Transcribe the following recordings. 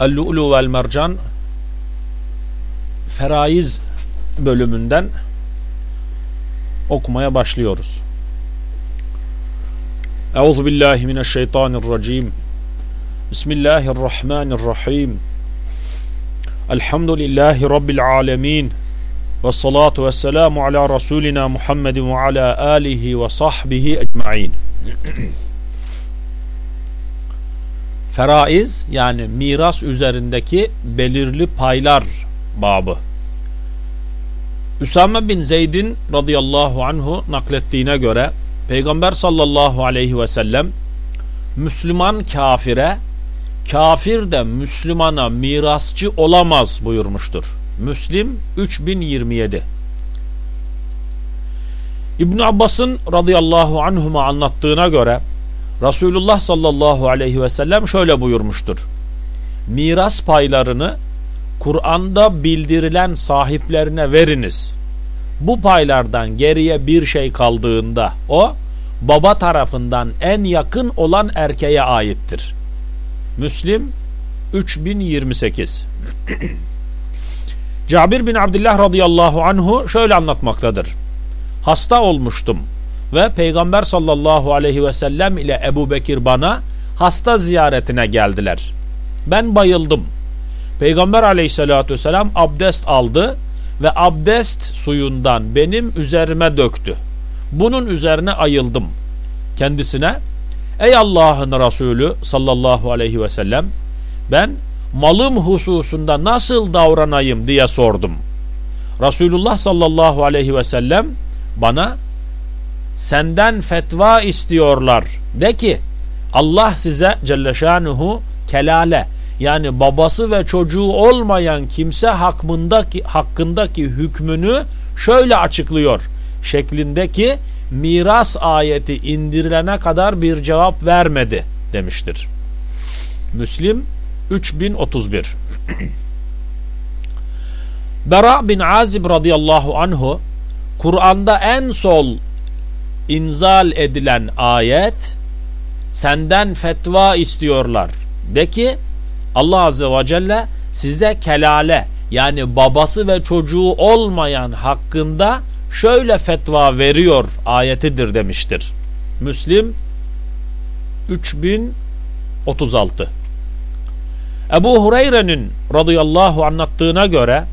El-Lu'lu vel Mercan Feraiz bölümünden okumaya başlıyoruz. Euzu billahi mineşşeytanirracim. Bismillahirrahmanirrahim. Elhamdülillahi rabbil alamin. Ve salatu ve selamu ala Resulina Muhammedin ve ala alihi ve sahbihi ecma'in. Feraiz yani miras üzerindeki belirli paylar babı. Üsame bin Zeyd'in radıyallahu anhu naklettiğine göre Peygamber sallallahu aleyhi ve sellem Müslüman kafire kafir de Müslümana mirasçı olamaz buyurmuştur. Müslim 3027 İbn Abbas'ın radıyallahu anhuma anlattığına göre Resulullah sallallahu aleyhi ve sellem şöyle buyurmuştur. Miras paylarını Kur'an'da bildirilen sahiplerine veriniz. Bu paylardan geriye bir şey kaldığında o baba tarafından en yakın olan erkeğe aittir. Müslim 3028 Cabir bin Abdullah radıyallahu anhu şöyle anlatmaktadır. Hasta olmuştum ve Peygamber sallallahu aleyhi ve sellem ile Ebu Bekir bana hasta ziyaretine geldiler. Ben bayıldım. Peygamber aleyhissalatü vesselam abdest aldı ve abdest suyundan benim üzerime döktü. Bunun üzerine ayıldım. Kendisine ey Allah'ın Resulü sallallahu aleyhi ve sellem ben malım hususunda nasıl davranayım diye sordum. Resulullah sallallahu aleyhi ve sellem bana senden fetva istiyorlar. De ki Allah size Celle Şanuhu kelale yani babası ve çocuğu olmayan kimse hakkındaki, hakkındaki hükmünü şöyle açıklıyor şeklindeki miras ayeti indirilene kadar bir cevap vermedi demiştir. Müslim 3031 Bera bin Azib radıyallahu anhu Kur'an'da en sol inzal edilen ayet senden fetva istiyorlar. De ki Allah Azze ve Celle size kelale yani babası ve çocuğu olmayan hakkında şöyle veriyor ayetidir demiştir. Müslim 3036 Ebu Hureyre'nin radıyallahu anlattığına göre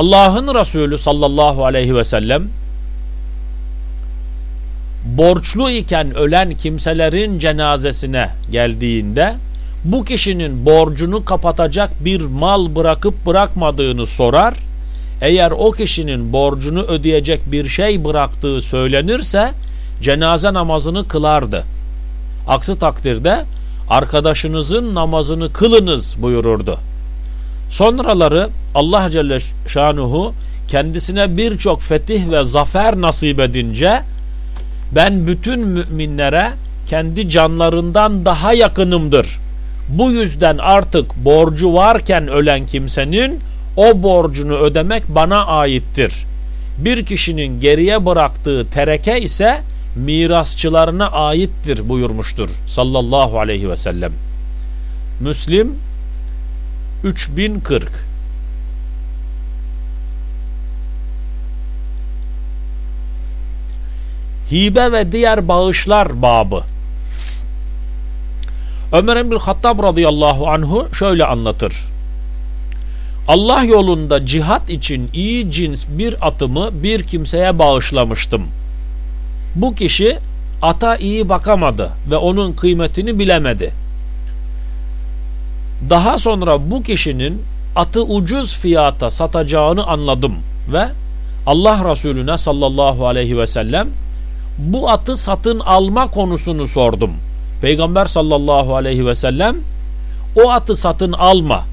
Allah'ın Resulü sallallahu aleyhi ve sellem borçlu iken ölen kimselerin cenazesine geldiğinde bu kişinin borcunu kapatacak bir mal bırakıp bırakmadığını sorar. Eğer o kişinin borcunu ödeyecek bir şey bıraktığı söylenirse cenaze namazını kılardı. Aksi takdirde arkadaşınızın namazını kılınız buyururdu. Sonraları Allah Celle Şanuhu kendisine birçok fetih ve zafer nasip edince ben bütün müminlere kendi canlarından daha yakınımdır. Bu yüzden artık borcu varken ölen kimsenin o borcunu ödemek bana aittir. Bir kişinin geriye bıraktığı tereke ise mirasçılarına aittir buyurmuştur sallallahu aleyhi ve sellem. Müslim 3040 Hibe ve diğer bağışlar babı Ömer bin Hattab radıyallahu anhu şöyle anlatır. Allah yolunda cihat için iyi cins bir atımı bir kimseye bağışlamıştım. Bu kişi ata iyi bakamadı ve onun kıymetini bilemedi. Daha sonra bu kişinin atı ucuz fiyata satacağını anladım ve Allah Resulüne sallallahu aleyhi ve sellem bu atı satın alma konusunu sordum. Peygamber sallallahu aleyhi ve sellem o atı satın alma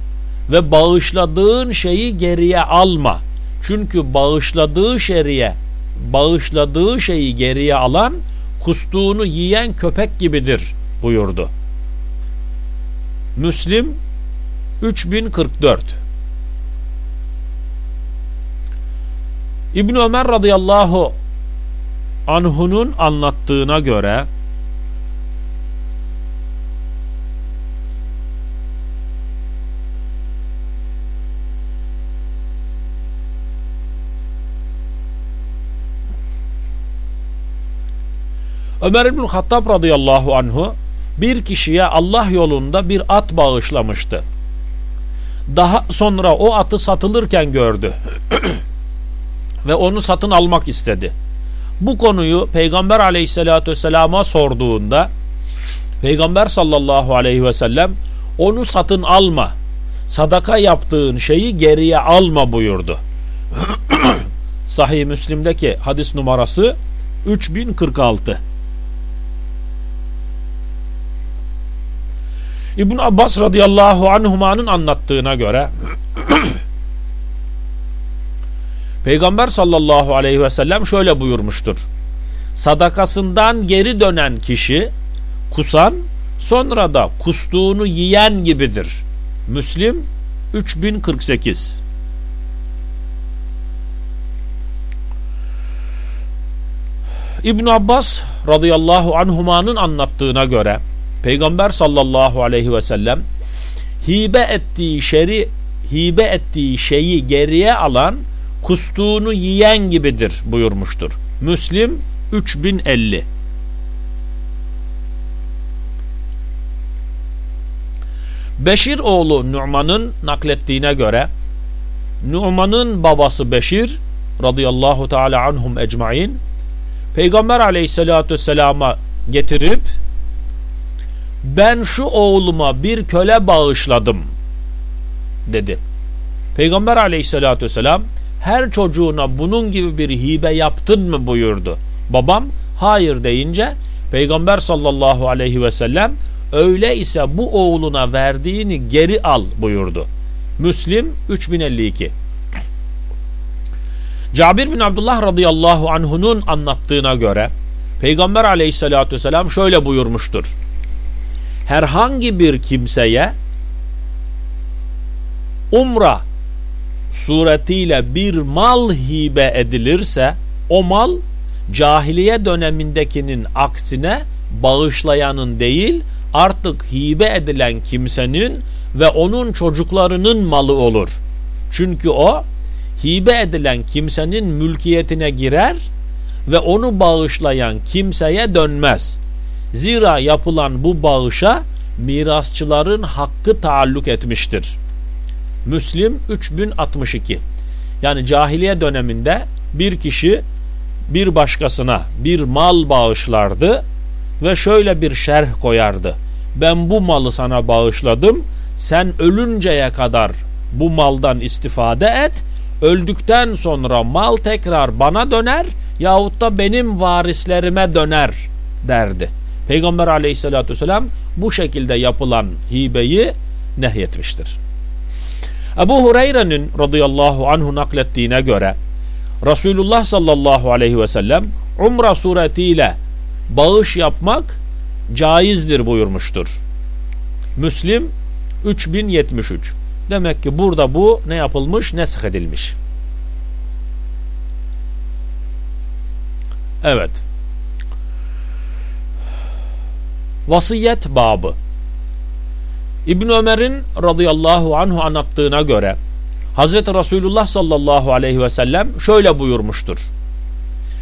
ve bağışladığın şeyi geriye alma. Çünkü bağışladığı şeriye, bağışladığı şeyi geriye alan kustuğunu yiyen köpek gibidir buyurdu. Müslim 3044 İbn Ömer radıyallahu anhu'nun anlattığına göre Ömer İbn Hattab radıyallahu anhu bir kişiye Allah yolunda bir at bağışlamıştı. Daha sonra o atı satılırken gördü. Ve onu satın almak istedi. Bu konuyu Peygamber aleyhissalatü vesselama sorduğunda Peygamber sallallahu aleyhi ve sellem onu satın alma. Sadaka yaptığın şeyi geriye alma buyurdu. Sahih Müslim'deki hadis numarası 3046. İbn Abbas radıyallahu anhumanın anlattığına göre Peygamber sallallahu aleyhi ve sellem şöyle buyurmuştur. Sadakasından geri dönen kişi kusan sonra da kustuğunu yiyen gibidir. Müslim 3048 İbn Abbas radıyallahu anhumanın anlattığına göre Peygamber sallallahu aleyhi ve sellem hibe ettiği şeri hibe ettiği şeyi geriye alan kustuğunu yiyen gibidir buyurmuştur. Müslim 3050 Beşir oğlu Numan'ın naklettiğine göre Numan'ın babası Beşir radıyallahu teala anhum ecmain Peygamber aleyhissalatü vesselama getirip ben şu oğluma bir köle bağışladım dedi. Peygamber aleyhissalatü vesselam her çocuğuna bunun gibi bir hibe yaptın mı buyurdu. Babam hayır deyince Peygamber sallallahu aleyhi ve sellem öyle ise bu oğluna verdiğini geri al buyurdu. Müslim 3052 Cabir bin Abdullah radıyallahu anhunun anlattığına göre Peygamber aleyhissalatü vesselam şöyle buyurmuştur. Herhangi bir kimseye umra suretiyle bir mal hibe edilirse o mal cahiliye dönemindekinin aksine bağışlayanın değil artık hibe edilen kimsenin ve onun çocuklarının malı olur. Çünkü o hibe edilen kimsenin mülkiyetine girer ve onu bağışlayan kimseye dönmez. Zira yapılan bu bağışa mirasçıların hakkı taalluk etmiştir. Müslim 3062 Yani cahiliye döneminde bir kişi bir başkasına bir mal bağışlardı ve şöyle bir şerh koyardı. Ben bu malı sana bağışladım. Sen ölünceye kadar bu maldan istifade et. Öldükten sonra mal tekrar bana döner yahut da benim varislerime döner derdi. Peygamber aleyhissalatü vesselam bu şekilde yapılan hibeyi nehyetmiştir. Ebu Hureyre'nin radıyallahu anhu naklettiğine göre Resulullah sallallahu aleyhi ve sellem umra suretiyle bağış yapmak caizdir buyurmuştur. Müslim 3073 Demek ki burada bu ne yapılmış? Nesk edilmiş. Evet. Vasiyet babı İbn Ömer'in radıyallahu anhu anlattığına göre Hazreti Resulullah sallallahu aleyhi ve sellem şöyle buyurmuştur.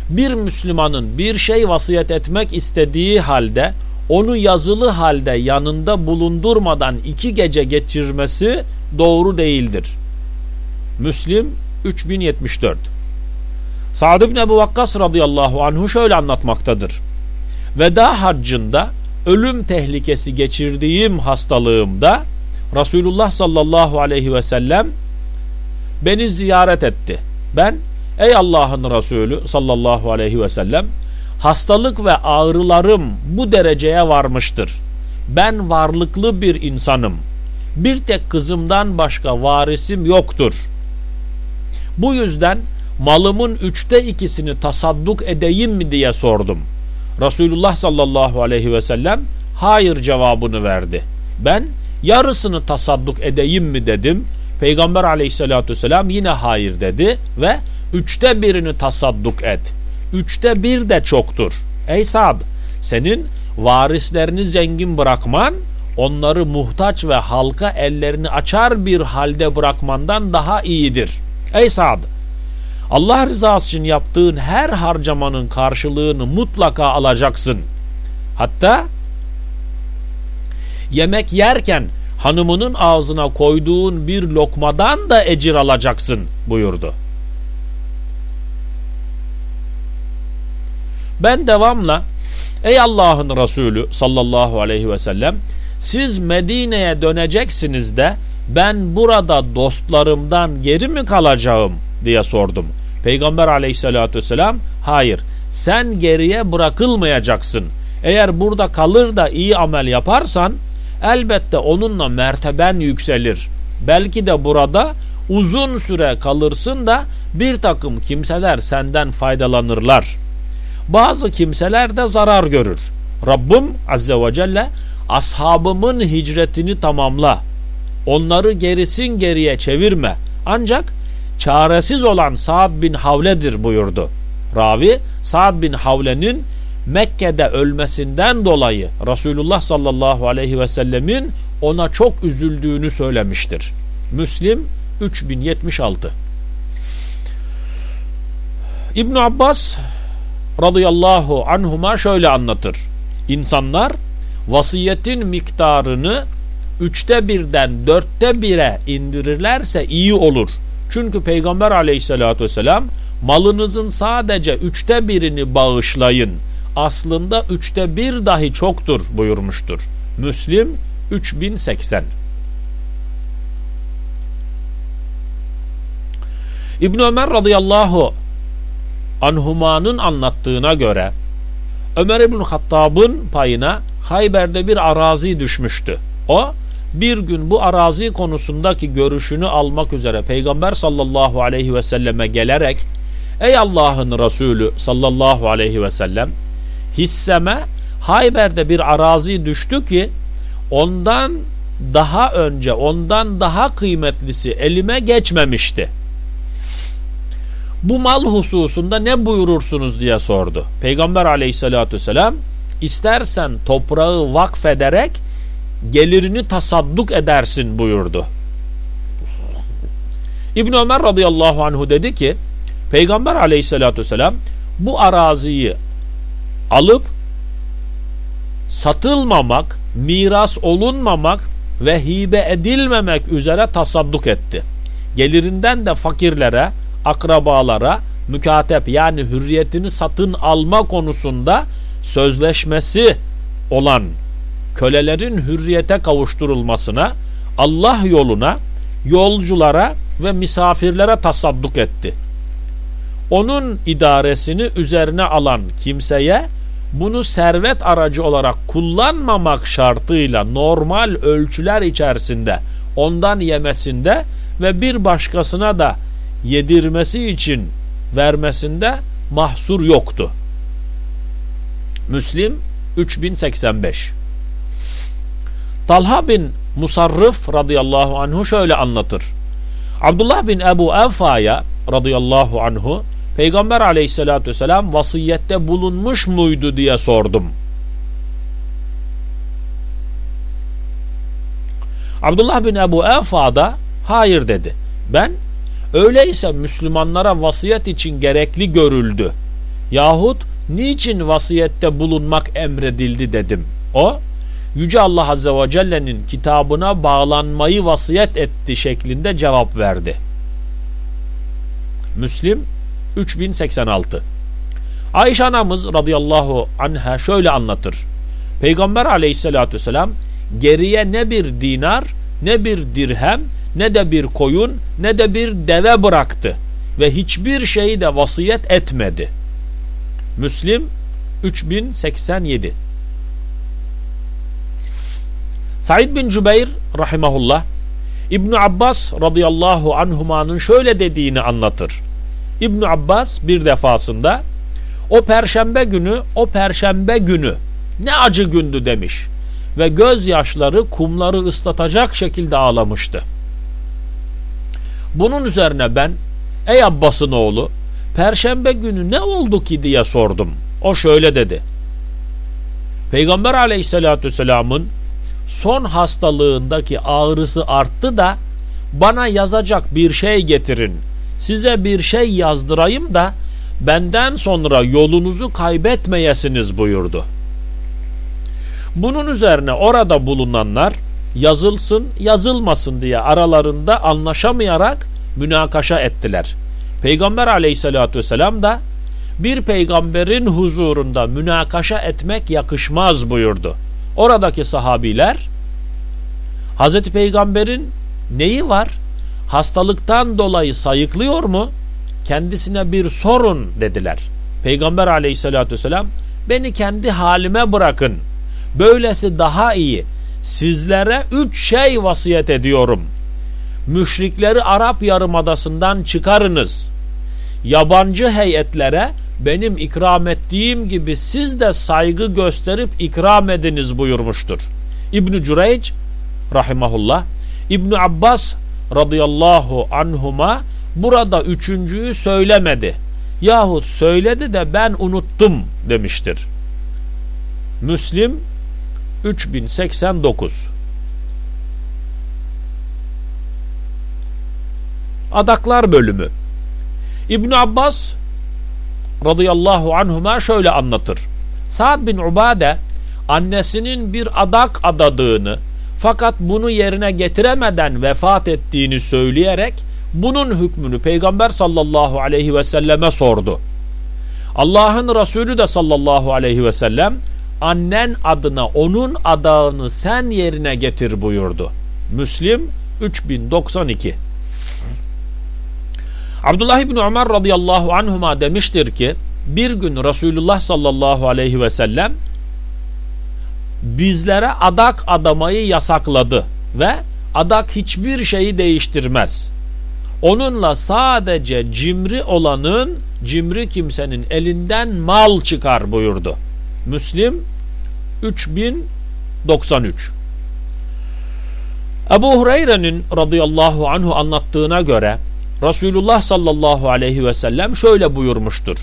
Bir Müslümanın bir şey vasiyet etmek istediği halde onu yazılı halde yanında bulundurmadan iki gece geçirmesi doğru değildir. Müslim 3074 Sa'd ibn Ebu Vakkas radıyallahu anhu şöyle anlatmaktadır. Veda haccında ölüm tehlikesi geçirdiğim hastalığımda Resulullah sallallahu aleyhi ve sellem beni ziyaret etti. Ben ey Allah'ın Resulü sallallahu aleyhi ve sellem hastalık ve ağrılarım bu dereceye varmıştır. Ben varlıklı bir insanım. Bir tek kızımdan başka varisim yoktur. Bu yüzden malımın üçte ikisini tasadduk edeyim mi diye sordum. Resulullah sallallahu aleyhi ve sellem hayır cevabını verdi. Ben yarısını tasadduk edeyim mi dedim. Peygamber aleyhissalatü vesselam yine hayır dedi ve üçte birini tasadduk et. Üçte bir de çoktur. Ey Sad senin varislerini zengin bırakman onları muhtaç ve halka ellerini açar bir halde bırakmandan daha iyidir. Ey Sad Allah rızası için yaptığın her harcamanın karşılığını mutlaka alacaksın. Hatta yemek yerken hanımının ağzına koyduğun bir lokmadan da ecir alacaksın buyurdu. Ben devamla ey Allah'ın Resulü sallallahu aleyhi ve sellem siz Medine'ye döneceksiniz de ben burada dostlarımdan geri mi kalacağım diye sordum. Peygamber aleyhissalatü vesselam hayır sen geriye bırakılmayacaksın. Eğer burada kalır da iyi amel yaparsan elbette onunla merteben yükselir. Belki de burada uzun süre kalırsın da bir takım kimseler senden faydalanırlar. Bazı kimseler de zarar görür. Rabbim Azze ve Celle ashabımın hicretini tamamla. Onları gerisin geriye çevirme. Ancak çaresiz olan Sa'd bin Havle'dir buyurdu. Ravi Sa'd bin Havle'nin Mekke'de ölmesinden dolayı Resulullah sallallahu aleyhi ve sellemin ona çok üzüldüğünü söylemiştir. Müslim 3076 İbn Abbas radıyallahu anhuma şöyle anlatır. İnsanlar vasiyetin miktarını üçte birden dörtte bire indirirlerse iyi olur. Çünkü Peygamber aleyhissalatü vesselam malınızın sadece üçte birini bağışlayın. Aslında üçte bir dahi çoktur buyurmuştur. Müslim 3080 İbn Ömer radıyallahu anhumanın anlattığına göre Ömer İbn Hattab'ın payına Hayber'de bir arazi düşmüştü. O bir gün bu arazi konusundaki görüşünü almak üzere Peygamber sallallahu aleyhi ve selleme gelerek Ey Allah'ın Resulü sallallahu aleyhi ve sellem hisseme Hayber'de bir arazi düştü ki ondan daha önce ondan daha kıymetlisi elime geçmemişti. Bu mal hususunda ne buyurursunuz diye sordu. Peygamber aleyhissalatü vesselam istersen toprağı vakfederek gelirini tasadduk edersin buyurdu. İbn Ömer radıyallahu anhu dedi ki Peygamber aleyhissalatü vesselam bu araziyi alıp satılmamak, miras olunmamak ve hibe edilmemek üzere tasadduk etti. Gelirinden de fakirlere, akrabalara mükatep yani hürriyetini satın alma konusunda sözleşmesi olan kölelerin hürriyete kavuşturulmasına, Allah yoluna, yolculara ve misafirlere tasadduk etti. Onun idaresini üzerine alan kimseye bunu servet aracı olarak kullanmamak şartıyla normal ölçüler içerisinde ondan yemesinde ve bir başkasına da yedirmesi için vermesinde mahsur yoktu. Müslim 3085 Talha bin Musarrıf radıyallahu anhu şöyle anlatır. Abdullah bin Ebu Evfa'ya radıyallahu anhu Peygamber aleyhissalatü vesselam vasiyette bulunmuş muydu diye sordum. Abdullah bin Ebu Evfa da hayır dedi. Ben öyleyse Müslümanlara vasiyet için gerekli görüldü. Yahut niçin vasiyette bulunmak emredildi dedim. O Yüce Allah Azze ve Celle'nin kitabına bağlanmayı vasiyet etti şeklinde cevap verdi. Müslim 3086 Ayşe anamız radıyallahu anha şöyle anlatır. Peygamber aleyhissalatü vesselam geriye ne bir dinar ne bir dirhem ne de bir koyun ne de bir deve bıraktı ve hiçbir şeyi de vasiyet etmedi. Müslim 3087 Said bin Cübeyr rahimahullah İbn Abbas radıyallahu anhumanın şöyle dediğini anlatır. İbn Abbas bir defasında o perşembe günü o perşembe günü ne acı gündü demiş ve gözyaşları kumları ıslatacak şekilde ağlamıştı. Bunun üzerine ben ey Abbas'ın oğlu perşembe günü ne oldu ki diye sordum. O şöyle dedi. Peygamber aleyhissalatü vesselamın son hastalığındaki ağrısı arttı da bana yazacak bir şey getirin. Size bir şey yazdırayım da benden sonra yolunuzu kaybetmeyesiniz buyurdu. Bunun üzerine orada bulunanlar yazılsın yazılmasın diye aralarında anlaşamayarak münakaşa ettiler. Peygamber aleyhissalatü vesselam da bir peygamberin huzurunda münakaşa etmek yakışmaz buyurdu. Oradaki sahabiler Hazreti Peygamber'in neyi var? Hastalıktan dolayı sayıklıyor mu? Kendisine bir sorun dediler. Peygamber aleyhissalatü vesselam beni kendi halime bırakın. Böylesi daha iyi. Sizlere üç şey vasiyet ediyorum. Müşrikleri Arap Yarımadası'ndan çıkarınız. Yabancı heyetlere benim ikram ettiğim gibi siz de saygı gösterip ikram ediniz buyurmuştur. İbn Cüreyc rahimahullah İbn Abbas radıyallahu anhuma burada üçüncüyü söylemedi. Yahut söyledi de ben unuttum demiştir. Müslim 3089 Adaklar bölümü İbn Abbas radıyallahu anhuma şöyle anlatır. Sa'd bin Ubade annesinin bir adak adadığını fakat bunu yerine getiremeden vefat ettiğini söyleyerek bunun hükmünü Peygamber sallallahu aleyhi ve selleme sordu. Allah'ın Resulü de sallallahu aleyhi ve sellem annen adına onun adağını sen yerine getir buyurdu. Müslim 3092 Abdullah İbni Ömer radıyallahu anhuma demiştir ki bir gün Resulullah sallallahu aleyhi ve sellem bizlere adak adamayı yasakladı ve adak hiçbir şeyi değiştirmez. Onunla sadece cimri olanın, cimri kimsenin elinden mal çıkar buyurdu. Müslim 3093 Ebu Hureyre'nin radıyallahu anhu anlattığına göre Resulullah sallallahu aleyhi ve sellem şöyle buyurmuştur.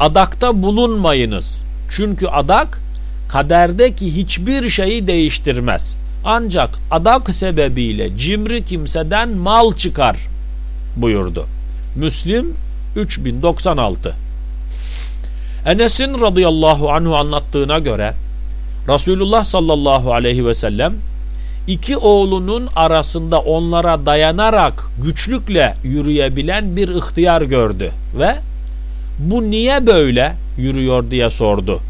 Adakta bulunmayınız. Çünkü adak kaderdeki hiçbir şeyi değiştirmez. Ancak adak sebebiyle cimri kimseden mal çıkar buyurdu. Müslim 3096 Enes'in radıyallahu anhu anlattığına göre Resulullah sallallahu aleyhi ve sellem iki oğlunun arasında onlara dayanarak güçlükle yürüyebilen bir ihtiyar gördü ve bu niye böyle yürüyor diye sordu.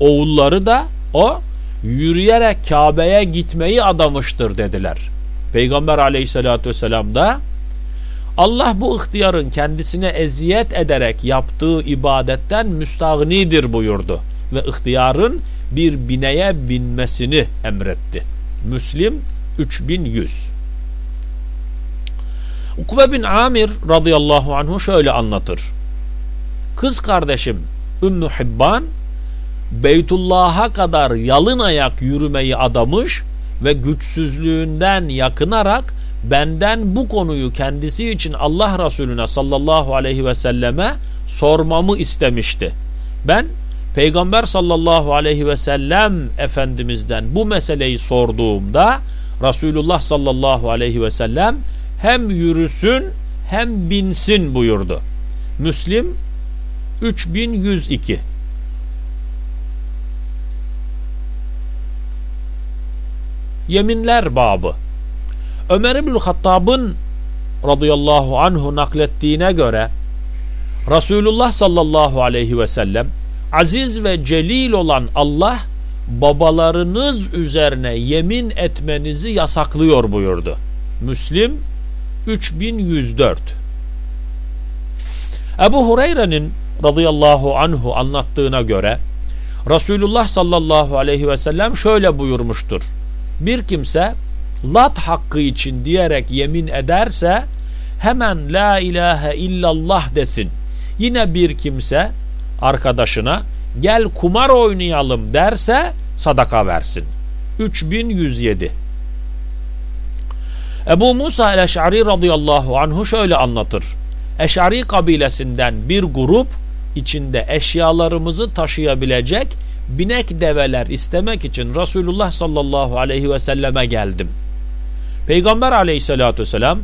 Oğulları da o yürüyerek Kabe'ye gitmeyi adamıştır dediler. Peygamber aleyhissalatü vesselam da Allah bu ihtiyarın kendisine eziyet ederek yaptığı ibadetten müstahnidir buyurdu ve ihtiyarın bir bineye binmesini emretti. Müslim 3100 Ukbe bin Amir radıyallahu anhu şöyle anlatır. Kız kardeşim Ümmü Hibban Beytullah'a kadar yalın ayak yürümeyi adamış ve güçsüzlüğünden yakınarak benden bu konuyu kendisi için Allah Resulüne sallallahu aleyhi ve selleme sormamı istemişti. Ben Peygamber sallallahu aleyhi ve sellem Efendimiz'den bu meseleyi sorduğumda Resulullah sallallahu aleyhi ve sellem hem yürüsün hem binsin buyurdu. Müslim 3102 Yeminler babı Ömer İbn Hattab'ın radıyallahu anhu naklettiğine göre Resulullah sallallahu aleyhi ve sellem aziz ve celil olan Allah babalarınız üzerine yemin etmenizi yasaklıyor buyurdu. Müslim 3104 Ebu Hureyre'nin radıyallahu anhu anlattığına göre Resulullah sallallahu aleyhi ve sellem şöyle buyurmuştur. Bir kimse lat hakkı için diyerek yemin ederse hemen la ilahe illallah desin. Yine bir kimse arkadaşına gel kumar oynayalım derse sadaka versin. 3107 Ebu Musa el-Eş'ari radıyallahu anhu şöyle anlatır. Eş'ari kabilesinden bir grup içinde eşyalarımızı taşıyabilecek binek develer istemek için Resulullah sallallahu aleyhi ve selleme geldim. Peygamber aleyhissalatü vesselam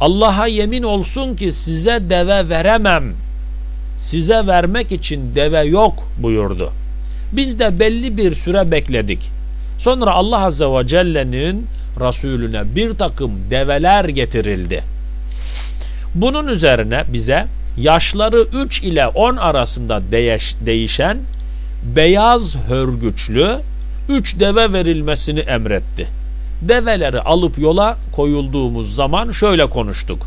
Allah'a yemin olsun ki size deve veremem size vermek için deve yok buyurdu. Biz de belli bir süre bekledik. Sonra Allah Azze ve Celle'nin Resulüne bir takım develer getirildi. Bunun üzerine bize yaşları 3 ile 10 arasında değiş, değişen beyaz hörgüçlü 3 deve verilmesini emretti. Develeri alıp yola koyulduğumuz zaman şöyle konuştuk.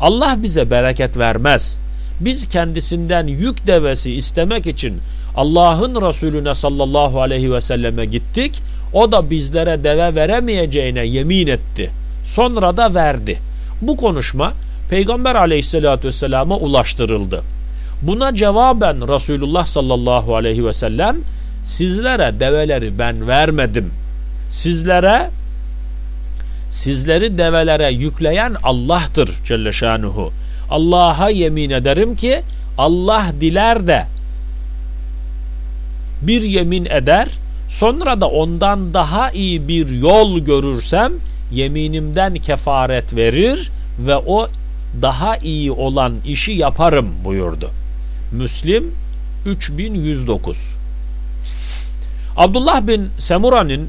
Allah bize bereket vermez. Biz kendisinden yük devesi istemek için Allah'ın Resulüne sallallahu aleyhi ve selleme gittik. O da bizlere deve veremeyeceğine yemin etti. Sonra da verdi. Bu konuşma Peygamber aleyhissalatü vesselama ulaştırıldı. Buna cevaben Resulullah sallallahu aleyhi ve sellem sizlere develeri ben vermedim. Sizlere sizleri develere yükleyen Allah'tır Celle Şanuhu. Allah'a yemin ederim ki Allah diler de bir yemin eder sonra da ondan daha iyi bir yol görürsem yeminimden kefaret verir ve o daha iyi olan işi yaparım buyurdu. Müslim 3109 Abdullah bin Semura'nın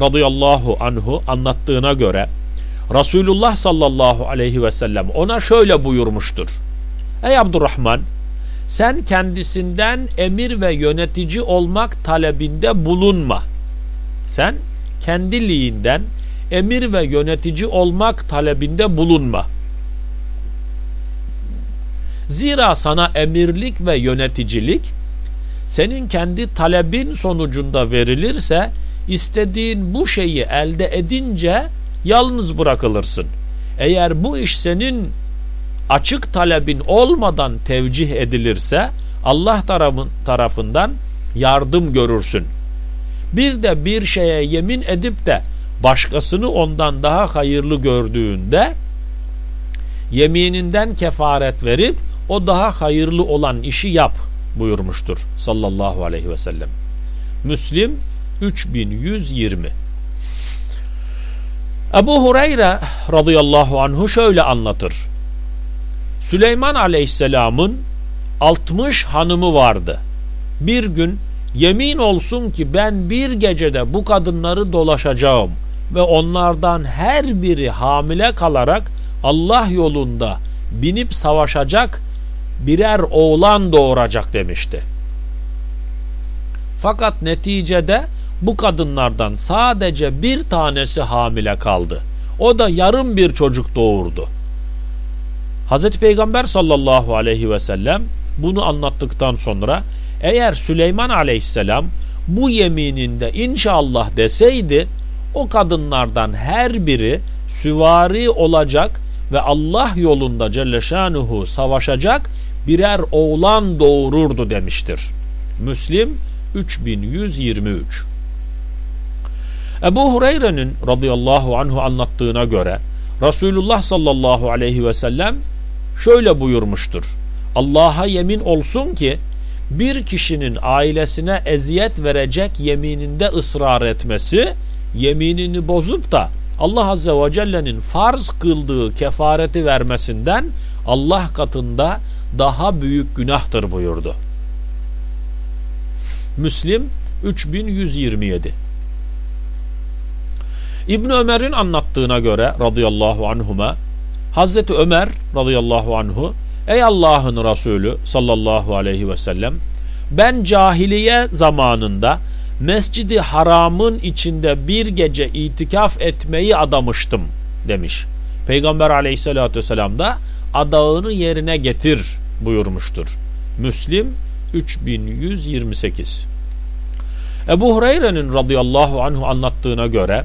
radıyallahu anhu anlattığına göre Resulullah sallallahu aleyhi ve sellem ona şöyle buyurmuştur. Ey Abdurrahman sen kendisinden emir ve yönetici olmak talebinde bulunma. Sen kendiliğinden emir ve yönetici olmak talebinde bulunma. Zira sana emirlik ve yöneticilik senin kendi talebin sonucunda verilirse istediğin bu şeyi elde edince yalnız bırakılırsın. Eğer bu iş senin açık talebin olmadan tevcih edilirse Allah tarafından yardım görürsün. Bir de bir şeye yemin edip de başkasını ondan daha hayırlı gördüğünde yemininden kefaret verip o daha hayırlı olan işi yap buyurmuştur sallallahu aleyhi ve sellem. Müslim 3120 Ebu Hureyre radıyallahu anhu şöyle anlatır. Süleyman aleyhisselamın 60 hanımı vardı. Bir gün yemin olsun ki ben bir gecede bu kadınları dolaşacağım ve onlardan her biri hamile kalarak Allah yolunda binip savaşacak birer oğlan doğuracak demişti. Fakat neticede bu kadınlardan sadece bir tanesi hamile kaldı. O da yarım bir çocuk doğurdu. Hazreti Peygamber sallallahu aleyhi ve sellem bunu anlattıktan sonra eğer Süleyman aleyhisselam bu yemininde inşallah deseydi o kadınlardan her biri süvari olacak ve Allah yolunda Celle Şanuhu savaşacak birer oğlan doğururdu demiştir. Müslim 3123 Ebu Hureyre'nin radıyallahu anhu anlattığına göre Resulullah sallallahu aleyhi ve sellem şöyle buyurmuştur. Allah'a yemin olsun ki bir kişinin ailesine eziyet verecek yemininde ısrar etmesi, yeminini bozup da Allah Azze ve Celle'nin farz kıldığı kefareti vermesinden Allah katında daha büyük günahtır buyurdu. Müslim 3127 İbn Ömer'in anlattığına göre radıyallahu anhuma Hazreti Ömer radıyallahu anhu ey Allah'ın Resulü sallallahu aleyhi ve sellem ben cahiliye zamanında Mescidi Haram'ın içinde bir gece itikaf etmeyi adamıştım demiş. Peygamber aleyhissalatü vesselam da adağını yerine getir buyurmuştur. Müslim 3128 Ebu Hureyre'nin radıyallahu anhu anlattığına göre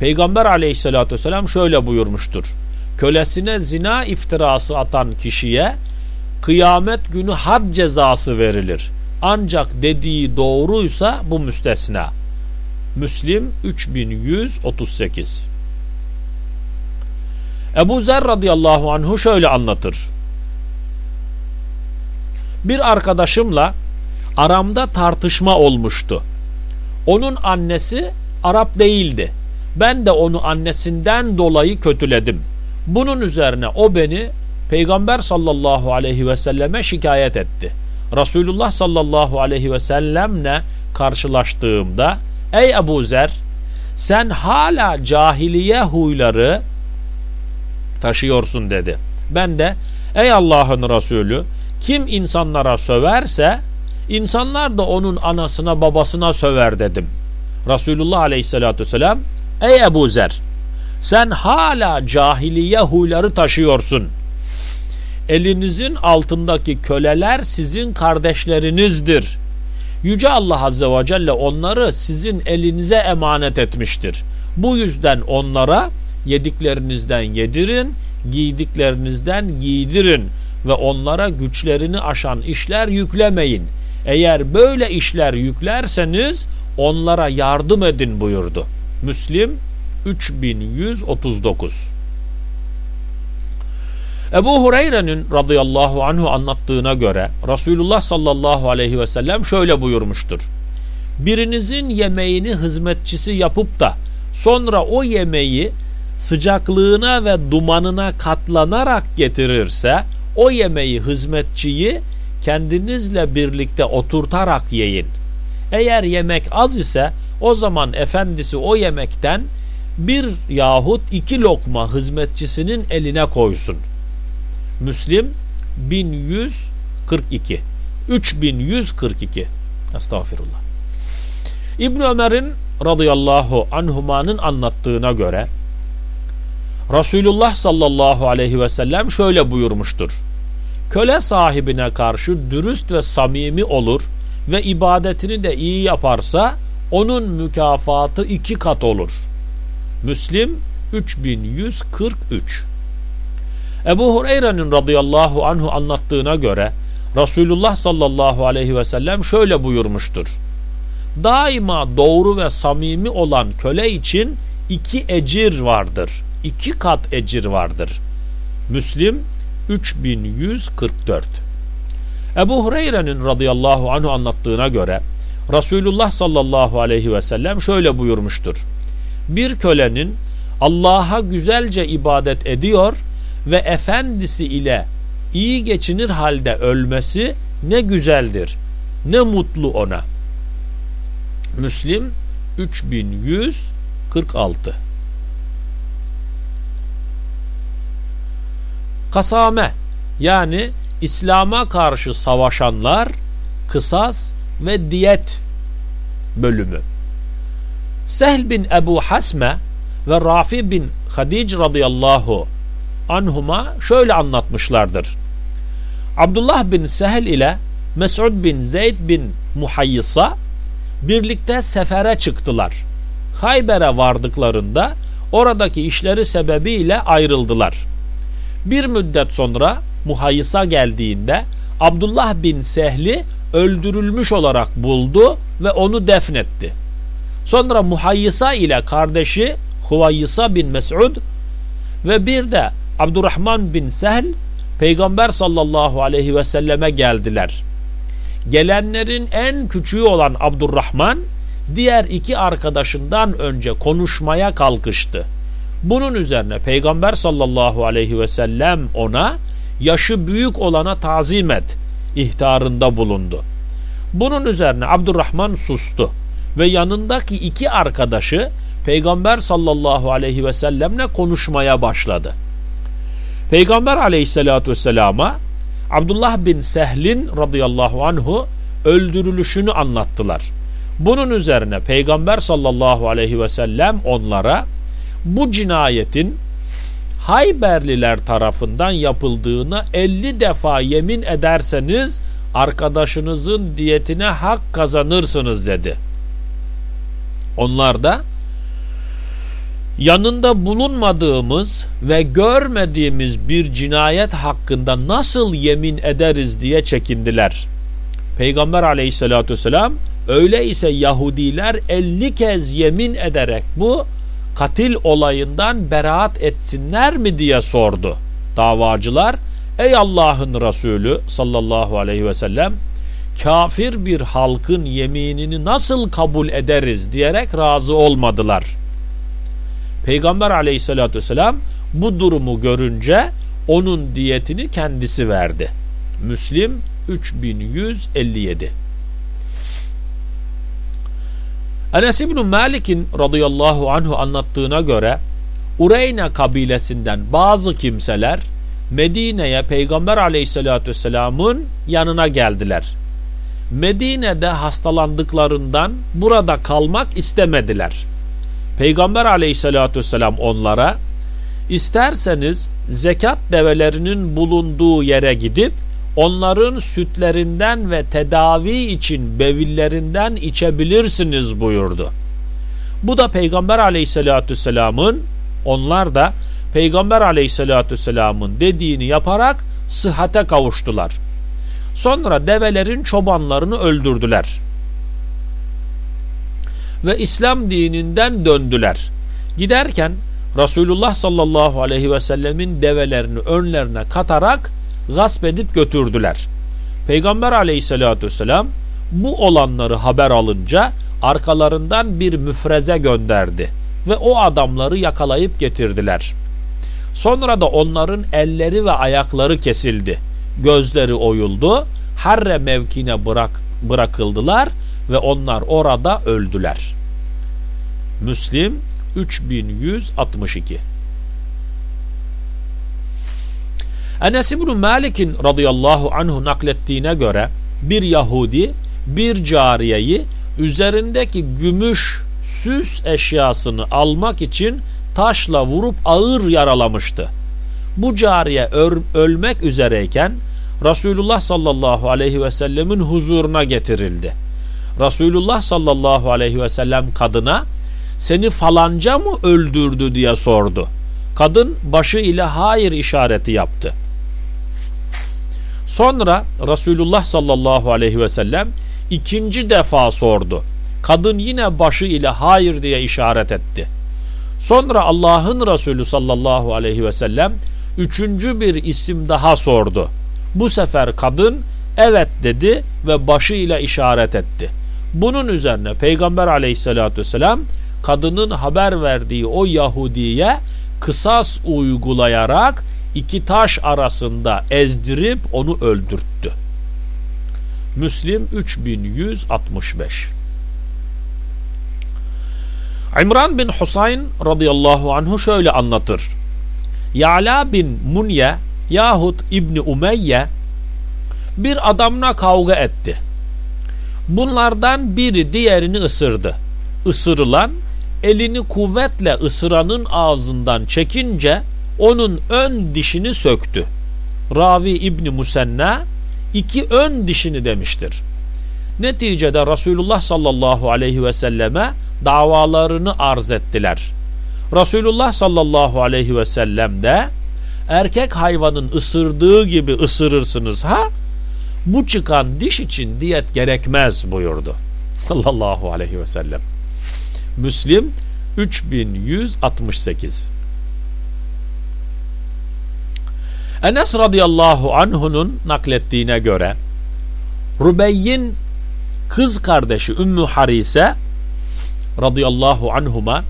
Peygamber aleyhissalatü vesselam şöyle buyurmuştur. Kölesine zina iftirası atan kişiye kıyamet günü had cezası verilir. Ancak dediği doğruysa bu müstesna. Müslim 3138 Ebu Zer radıyallahu anhu şöyle anlatır. Bir arkadaşımla aramda tartışma olmuştu. Onun annesi Arap değildi. Ben de onu annesinden dolayı kötüledim. Bunun üzerine o beni Peygamber sallallahu aleyhi ve selleme şikayet etti. Resulullah sallallahu aleyhi ve sellemle karşılaştığımda Ey Ebu Zer sen hala cahiliye huyları taşıyorsun dedi. Ben de ey Allah'ın Resulü kim insanlara söverse insanlar da onun anasına babasına söver dedim. Resulullah aleyhissalatü vesselam ey Ebu Zer sen hala cahiliye huyları taşıyorsun. Elinizin altındaki köleler sizin kardeşlerinizdir. Yüce Allah Azze ve Celle onları sizin elinize emanet etmiştir. Bu yüzden onlara yediklerinizden yedirin, giydiklerinizden giydirin ve onlara güçlerini aşan işler yüklemeyin. Eğer böyle işler yüklerseniz onlara yardım edin buyurdu. Müslim 3139 Ebu Hureyre'nin radıyallahu anhu anlattığına göre Resulullah sallallahu aleyhi ve sellem şöyle buyurmuştur. Birinizin yemeğini hizmetçisi yapıp da sonra o yemeği sıcaklığına ve dumanına katlanarak getirirse o yemeği hizmetçiyi kendinizle birlikte oturtarak yiyin. Eğer yemek az ise o zaman efendisi o yemekten bir yahut iki lokma hizmetçisinin eline koysun. Müslim 1142 3142 Estağfirullah. İbn Ömer'in radıyallahu anhumanın anlattığına göre Resulullah sallallahu aleyhi ve sellem şöyle buyurmuştur. Köle sahibine karşı dürüst ve samimi olur ve ibadetini de iyi yaparsa onun mükafatı iki kat olur. Müslim 3143 Ebu Hureyre'nin radıyallahu anhu anlattığına göre Resulullah sallallahu aleyhi ve sellem şöyle buyurmuştur. Daima doğru ve samimi olan köle için iki ecir vardır. İki kat ecir vardır. Müslim 3144 Ebu Hureyre'nin radıyallahu anhu anlattığına göre Resulullah sallallahu aleyhi ve sellem şöyle buyurmuştur. Bir kölenin Allah'a güzelce ibadet ediyor ve efendisi ile iyi geçinir halde ölmesi ne güzeldir, ne mutlu ona. Müslim 3146 Kasame yani İslam'a karşı savaşanlar kısas ve diyet bölümü. Sehl bin Ebu Hasme ve Rafi bin Hadic radıyallahu anhuma şöyle anlatmışlardır. Abdullah bin Sehl ile Mes'ud bin Zeyd bin Muhayyisa birlikte sefere çıktılar. Hayber'e vardıklarında oradaki işleri sebebiyle ayrıldılar. Bir müddet sonra Muhayyisa geldiğinde Abdullah bin Sehl'i öldürülmüş olarak buldu ve onu defnetti. Sonra Muhayyisa ile kardeşi Huvayyisa bin Mes'ud ve bir de Abdurrahman bin Sehl Peygamber sallallahu aleyhi ve selleme geldiler. Gelenlerin en küçüğü olan Abdurrahman diğer iki arkadaşından önce konuşmaya kalkıştı. Bunun üzerine Peygamber sallallahu aleyhi ve sellem ona yaşı büyük olana tazim et ihtarında bulundu. Bunun üzerine Abdurrahman sustu ve yanındaki iki arkadaşı Peygamber sallallahu aleyhi ve sellemle konuşmaya başladı. Peygamber aleyhissalatü vesselama Abdullah bin Sehl'in radıyallahu anhu öldürülüşünü anlattılar. Bunun üzerine Peygamber sallallahu aleyhi ve sellem onlara bu cinayetin Hayberliler tarafından yapıldığına 50 defa yemin ederseniz arkadaşınızın diyetine hak kazanırsınız dedi. Onlar da yanında bulunmadığımız ve görmediğimiz bir cinayet hakkında nasıl yemin ederiz diye çekindiler. Peygamber aleyhissalatü vesselam öyleyse Yahudiler 50 kez yemin ederek bu katil olayından beraat etsinler mi diye sordu. Davacılar ey Allah'ın Resulü sallallahu aleyhi ve sellem kafir bir halkın yeminini nasıl kabul ederiz diyerek razı olmadılar. Peygamber aleyhissalatü vesselam bu durumu görünce onun diyetini kendisi verdi. Müslim 3157 Enes İbni Malik'in radıyallahu anhu anlattığına göre Ureyne kabilesinden bazı kimseler Medine'ye Peygamber aleyhissalatü vesselamın yanına geldiler. Medine'de hastalandıklarından burada kalmak istemediler. Peygamber aleyhissalatü vesselam onlara isterseniz zekat develerinin bulunduğu yere gidip onların sütlerinden ve tedavi için bevillerinden içebilirsiniz buyurdu. Bu da Peygamber aleyhissalatü vesselamın onlar da Peygamber aleyhissalatü vesselamın dediğini yaparak sıhhate kavuştular. Sonra develerin çobanlarını öldürdüler. Ve İslam dininden döndüler. Giderken Resulullah sallallahu aleyhi ve sellemin develerini önlerine katarak gasp edip götürdüler. Peygamber aleyhissalatü vesselam bu olanları haber alınca arkalarından bir müfreze gönderdi ve o adamları yakalayıp getirdiler. Sonra da onların elleri ve ayakları kesildi. Gözleri oyuldu. Harre mevkine bırak, bırakıldılar ve onlar orada öldüler. Müslim 3162 Enes İbni Malik'in radıyallahu anhu naklettiğine göre bir Yahudi bir cariyeyi üzerindeki gümüş süs eşyasını almak için taşla vurup ağır yaralamıştı. Bu cariye ölmek üzereyken Resulullah sallallahu aleyhi ve sellemin huzuruna getirildi. Resulullah sallallahu aleyhi ve sellem kadına seni falanca mı öldürdü diye sordu. Kadın başı ile hayır işareti yaptı. Sonra Resulullah sallallahu aleyhi ve sellem ikinci defa sordu. Kadın yine başı ile hayır diye işaret etti. Sonra Allah'ın Resulü sallallahu aleyhi ve sellem üçüncü bir isim daha sordu. Bu sefer kadın evet dedi ve başı ile işaret etti. Bunun üzerine Peygamber aleyhissalatü vesselam kadının haber verdiği o Yahudiye kısas uygulayarak iki taş arasında ezdirip onu öldürttü. Müslim 3165 İmran bin Husayn radıyallahu anhu şöyle anlatır. Ya'la bin Munye yahut İbni Umeyye bir adamla kavga etti. Bunlardan biri diğerini ısırdı. Isırılan elini kuvvetle ısıranın ağzından çekince onun ön dişini söktü. Ravi İbni Musenna iki ön dişini demiştir. Neticede Resulullah sallallahu aleyhi ve selleme davalarını arz ettiler. Resulullah sallallahu aleyhi ve sellem de erkek hayvanın ısırdığı gibi ısırırsınız ha bu çıkan diş için diyet gerekmez buyurdu. Sallallahu aleyhi ve sellem. Müslim 3168 Enes radıyallahu anhunun naklettiğine göre Rubey'in kız kardeşi Ümmü Harise radıyallahu anhuma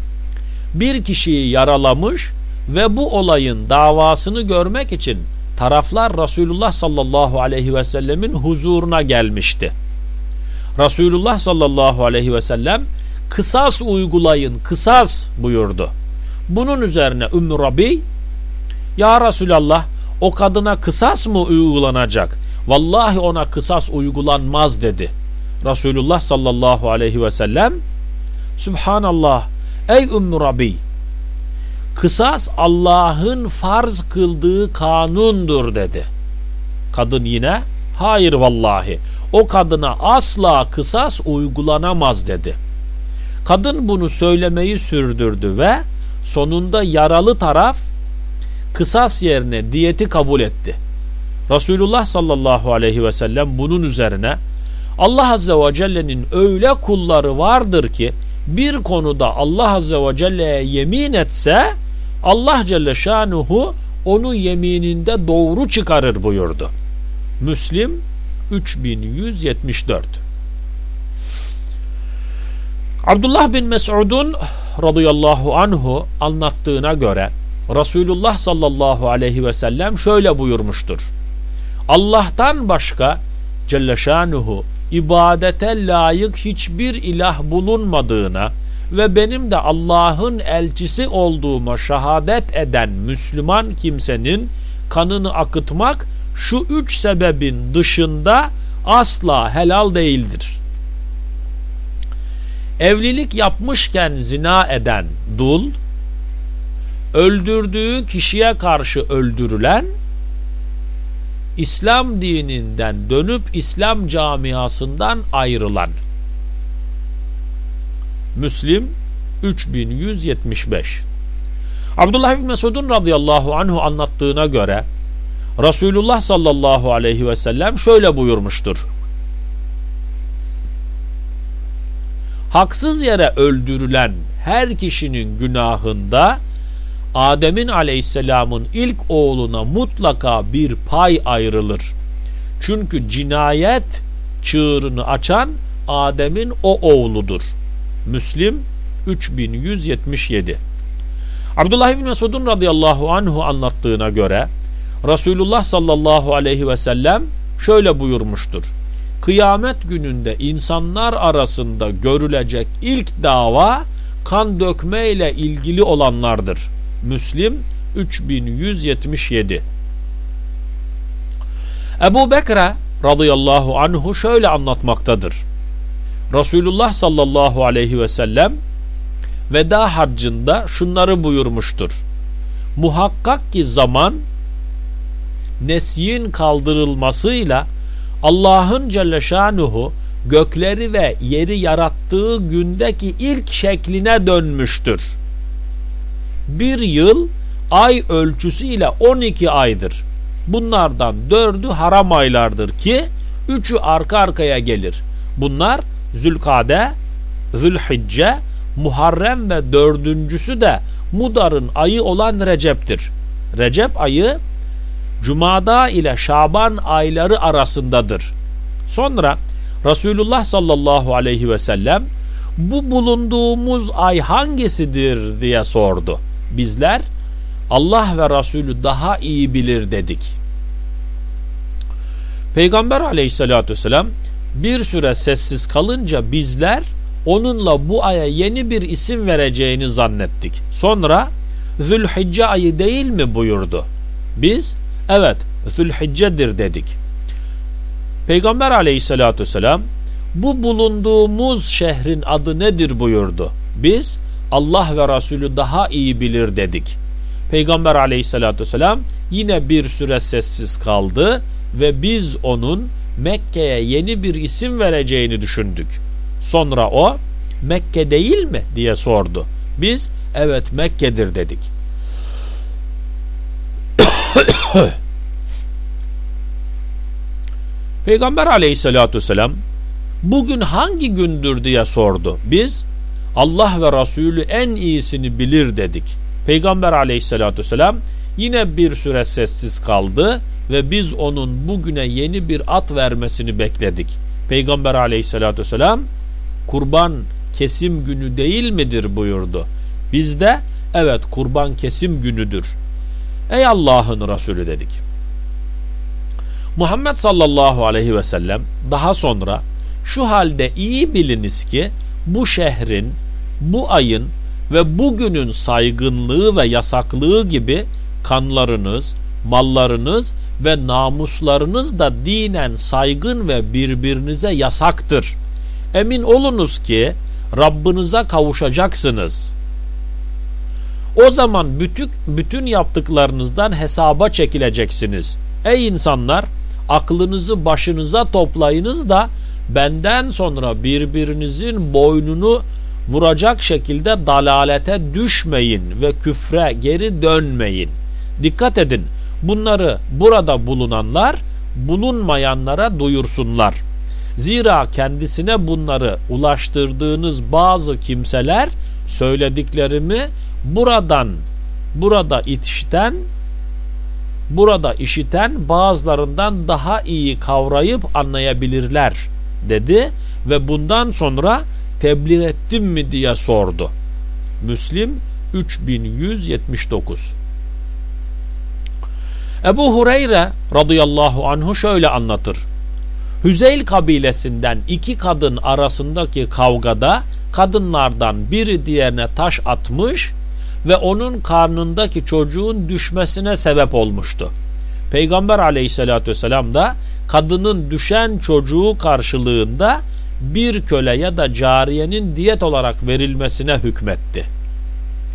bir kişiyi yaralamış ve bu olayın davasını görmek için taraflar Resulullah sallallahu aleyhi ve sellemin huzuruna gelmişti. Resulullah sallallahu aleyhi ve sellem kısas uygulayın kısas buyurdu. Bunun üzerine Ümmü Rabi Ya Resulallah o kadına kısas mı uygulanacak? Vallahi ona kısas uygulanmaz dedi. Resulullah sallallahu aleyhi ve sellem Subhanallah ey Ümmü Rabi kısas Allah'ın farz kıldığı kanundur dedi. Kadın yine hayır vallahi o kadına asla kısas uygulanamaz dedi. Kadın bunu söylemeyi sürdürdü ve sonunda yaralı taraf kısas yerine diyeti kabul etti. Resulullah sallallahu aleyhi ve sellem bunun üzerine Allah azze ve celle'nin öyle kulları vardır ki bir konuda Allah azze ve celle'ye yemin etse Allah celle şanuhu onu yemininde doğru çıkarır buyurdu. Müslim 3174 Abdullah bin Mes'ud'un radıyallahu anhu anlattığına göre Resulullah sallallahu aleyhi ve sellem şöyle buyurmuştur. Allah'tan başka Celle şanuhu ibadete layık hiçbir ilah bulunmadığına ve benim de Allah'ın elçisi olduğuma şehadet eden Müslüman kimsenin kanını akıtmak şu üç sebebin dışında asla helal değildir. Evlilik yapmışken zina eden dul, öldürdüğü kişiye karşı öldürülen, İslam dininden dönüp İslam camiasından ayrılan. Müslim 3175 Abdullah bin Mesud'un radıyallahu anhu anlattığına göre Resulullah sallallahu aleyhi ve sellem şöyle buyurmuştur. Haksız yere öldürülen her kişinin günahında Adem'in aleyhisselamın ilk oğluna mutlaka bir pay ayrılır. Çünkü cinayet çığırını açan Adem'in o oğludur. Müslim 3177 Abdullah bin Mesud'un radıyallahu anhu anlattığına göre Resulullah sallallahu aleyhi ve sellem şöyle buyurmuştur. Kıyamet gününde insanlar arasında görülecek ilk dava kan dökme ile ilgili olanlardır. Müslim 3177 Ebu Bekre radıyallahu anhu şöyle anlatmaktadır. Resulullah sallallahu aleyhi ve sellem veda haccında şunları buyurmuştur. Muhakkak ki zaman nesyin kaldırılmasıyla Allah'ın Celle Şanuhu gökleri ve yeri yarattığı gündeki ilk şekline dönmüştür. Bir yıl ay ölçüsüyle 12 aydır. Bunlardan dördü haram aylardır ki üçü arka arkaya gelir. Bunlar Zülkade, Zülhicce, Muharrem ve dördüncüsü de Mudar'ın ayı olan Recep'tir. Recep ayı Cumada ile Şaban ayları arasındadır. Sonra Resulullah sallallahu aleyhi ve sellem bu bulunduğumuz ay hangisidir diye sordu. Bizler Allah ve Resulü daha iyi bilir dedik. Peygamber aleyhissalatü vesselam bir süre sessiz kalınca bizler onunla bu aya yeni bir isim vereceğini zannettik. Sonra Zülhicce ayı değil mi buyurdu. Biz evet Zülhicce'dir dedik. Peygamber aleyhissalatü vesselam bu bulunduğumuz şehrin adı nedir buyurdu. Biz Allah ve Resulü daha iyi bilir dedik. Peygamber aleyhissalatü vesselam yine bir süre sessiz kaldı ve biz onun Mekke'ye yeni bir isim vereceğini düşündük. Sonra o Mekke değil mi diye sordu. Biz evet Mekke'dir dedik. Peygamber aleyhissalatü vesselam bugün hangi gündür diye sordu. Biz Allah ve Resulü en iyisini bilir dedik. Peygamber aleyhissalatü vesselam yine bir süre sessiz kaldı ve biz onun bugüne yeni bir at vermesini bekledik. Peygamber aleyhissalatü vesselam kurban kesim günü değil midir buyurdu. Biz de evet kurban kesim günüdür. Ey Allah'ın Resulü dedik. Muhammed sallallahu aleyhi ve sellem daha sonra şu halde iyi biliniz ki bu şehrin, bu ayın ve bugünün saygınlığı ve yasaklığı gibi kanlarınız, mallarınız ve namuslarınız da dinen saygın ve birbirinize yasaktır. Emin olunuz ki Rabbinize kavuşacaksınız. O zaman bütün, bütün yaptıklarınızdan hesaba çekileceksiniz. Ey insanlar aklınızı başınıza toplayınız da benden sonra birbirinizin boynunu vuracak şekilde dalalete düşmeyin ve küfre geri dönmeyin. Dikkat edin bunları burada bulunanlar bulunmayanlara duyursunlar. Zira kendisine bunları ulaştırdığınız bazı kimseler söylediklerimi buradan burada itişten burada işiten bazılarından daha iyi kavrayıp anlayabilirler dedi ve bundan sonra tebliğ ettim mi diye sordu. Müslim 3179 Ebu Hureyre radıyallahu anhu şöyle anlatır. Hüzeyl kabilesinden iki kadın arasındaki kavgada kadınlardan biri diğerine taş atmış ve onun karnındaki çocuğun düşmesine sebep olmuştu. Peygamber aleyhissalatü vesselam da kadının düşen çocuğu karşılığında bir köle ya da cariyenin diyet olarak verilmesine hükmetti.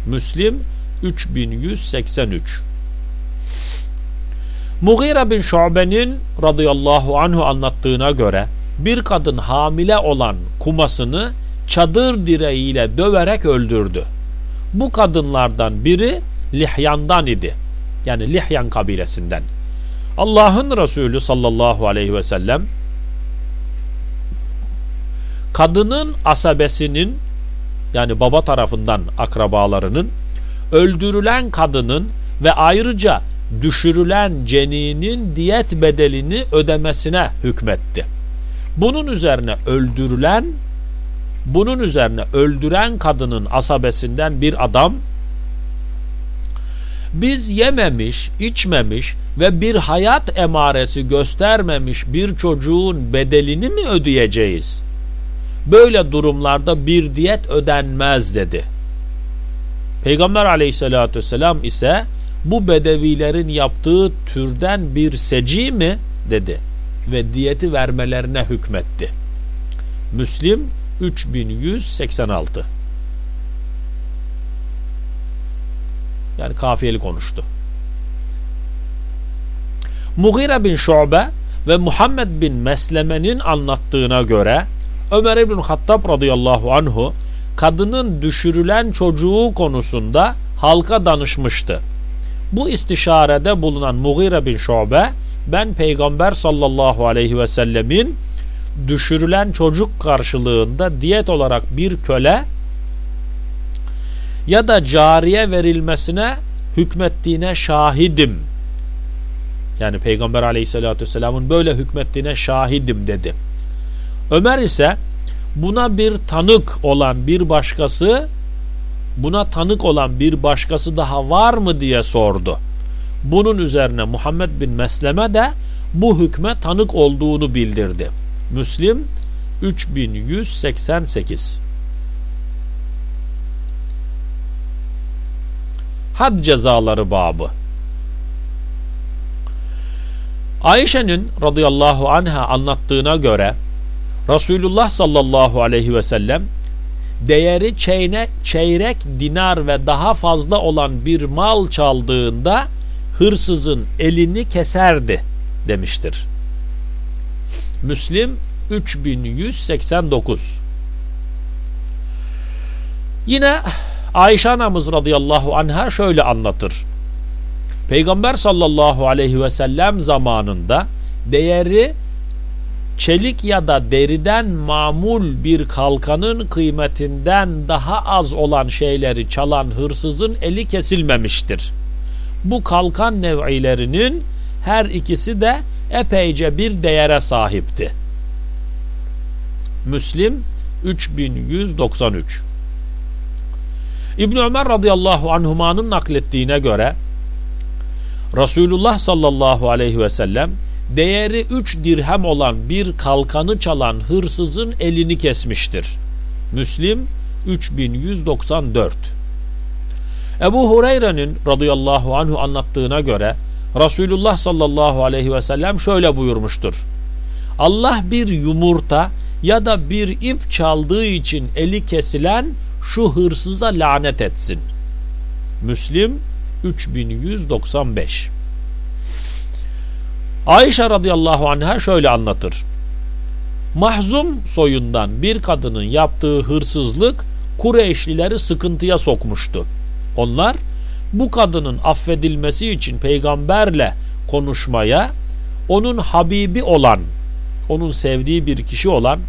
Müslim 3183 Mughira bin Şube'nin radıyallahu anhu anlattığına göre bir kadın hamile olan kumasını çadır direğiyle döverek öldürdü. Bu kadınlardan biri Lihyan'dan idi. Yani Lihyan kabilesinden. Allah'ın Resulü sallallahu aleyhi ve sellem kadının asabesinin yani baba tarafından akrabalarının öldürülen kadının ve ayrıca düşürülen ceninin diyet bedelini ödemesine hükmetti. Bunun üzerine öldürülen bunun üzerine öldüren kadının asabesinden bir adam biz yememiş, içmemiş ve bir hayat emaresi göstermemiş bir çocuğun bedelini mi ödeyeceğiz? Böyle durumlarda bir diyet ödenmez dedi. Peygamber aleyhissalatü vesselam ise bu bedevilerin yaptığı türden bir seci mi dedi ve diyeti vermelerine hükmetti. Müslim 3186 Yani kafiyeli konuştu. Mughira bin Şu'be ve Muhammed bin Mesleme'nin anlattığına göre Ömer İbn Hattab radıyallahu anhu kadının düşürülen çocuğu konusunda halka danışmıştı. Bu istişarede bulunan Mughira bin Şu'be ben peygamber sallallahu aleyhi ve sellemin düşürülen çocuk karşılığında diyet olarak bir köle ya da cariye verilmesine hükmettiğine şahidim. Yani Peygamber aleyhissalatü vesselamın böyle hükmettiğine şahidim dedi. Ömer ise buna bir tanık olan bir başkası buna tanık olan bir başkası daha var mı diye sordu. Bunun üzerine Muhammed bin Mesleme de bu hükme tanık olduğunu bildirdi. Müslim 3188 Had cezaları babı Ayşe'nin radıyallahu anha anlattığına göre Resulullah sallallahu aleyhi ve sellem değeri çeyne, çeyrek dinar ve daha fazla olan bir mal çaldığında hırsızın elini keserdi demiştir. Müslim 3189 Yine Ayşe anamız radıyallahu anha şöyle anlatır. Peygamber sallallahu aleyhi ve sellem zamanında değeri çelik ya da deriden mamul bir kalkanın kıymetinden daha az olan şeyleri çalan hırsızın eli kesilmemiştir. Bu kalkan nev'ilerinin her ikisi de epeyce bir değere sahipti. Müslim 3193 İbn Ömer radıyallahu anhumanın naklettiğine göre Resulullah sallallahu aleyhi ve sellem değeri 3 dirhem olan bir kalkanı çalan hırsızın elini kesmiştir. Müslim 3194 Ebu Hureyre'nin radıyallahu anhu anlattığına göre Resulullah sallallahu aleyhi ve sellem şöyle buyurmuştur. Allah bir yumurta ya da bir ip çaldığı için eli kesilen şu hırsıza lanet etsin. Müslim 3195 Ayşe radıyallahu anha şöyle anlatır. Mahzum soyundan bir kadının yaptığı hırsızlık Kureyşlileri sıkıntıya sokmuştu. Onlar bu kadının affedilmesi için peygamberle konuşmaya onun Habibi olan, onun sevdiği bir kişi olan